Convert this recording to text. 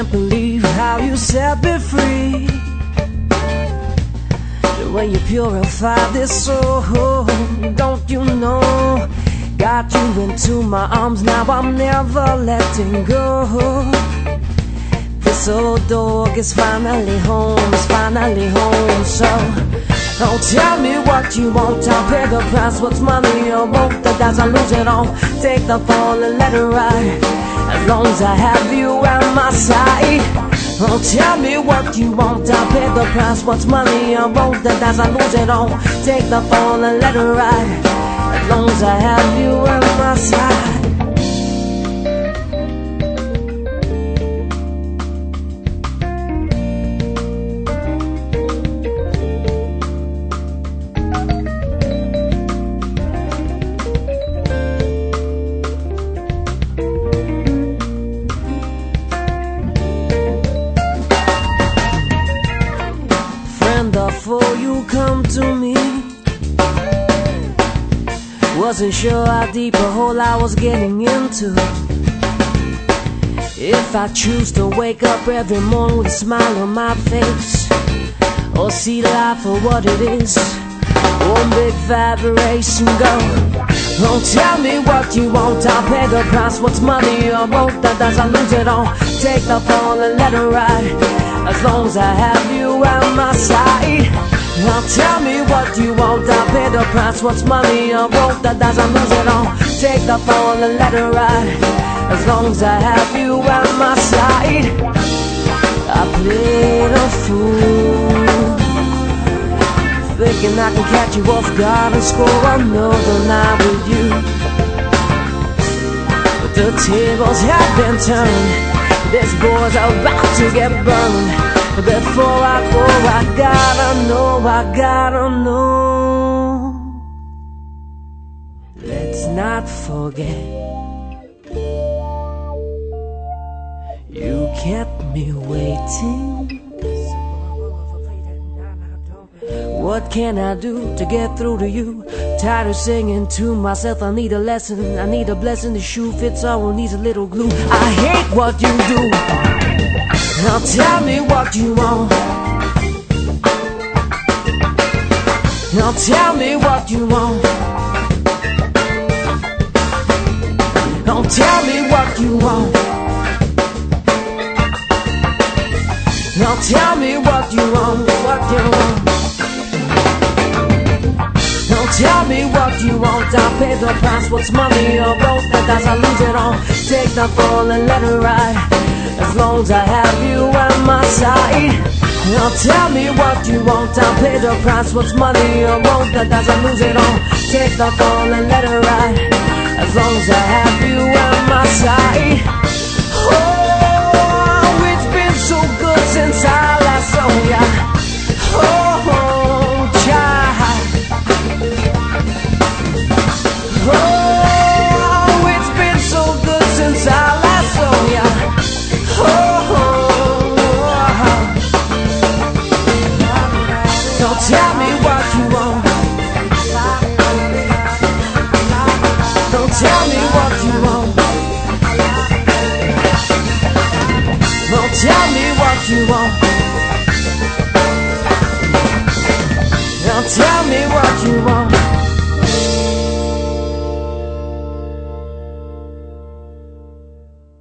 can't believe how you set me free. The way you purify this soul, don't you know? Got you into my arms, now I'm never letting go. This old dog is finally home, is finally home, so. Don't tell me what you want, I'll pay the price. What's money or both the dice, I lose it all. Take the fall and let it ride. As long as I have you at my side. Don't tell me what you want, I'll pay the price. What's money or both the dice, I lose it all. Take the fall and let it ride. As long as I have you at my side. Wasn't sure how deep a hole I was getting into. If I choose to wake up every morning with a smile on my face, or see life for what it is, one big vibration go. Don't tell me what you want, I'll pay the price. What's money or both that does I lose it all? Take the fall and let it ride. As long as I have Now tell me what you want. I'll pay the price. What's money? I want that. Doesn't lose it all. Take the fall and let it ride. As long as I have you at my side. I played a fool. Thinking I can catch you off guard and score another night with you. But the tables have been turned. This boy's about to get burned. Before I go, I gotta I gotta know. Let's not forget. You kept me waiting. What can I do to get through to you? Tired of singing to myself, I need a lesson. I need a blessing. The shoe fits all, needs a little glue. I hate what you do. Now tell me what you want. Now tell me what you want. Now tell me what you want. Now tell me what you want, what you want. Tell me what you want, I'll pay the price. What's money or both? That does I lose it all. Take the fall and let it ride. As long as I have you at my side. Now tell me what you want, I'll pay the price. What's money or both? That does I lose it all. Take the fall and let it ride. So tell me what you want. Don't tell me what you want. Don't tell me what you want. Don't tell me what you want.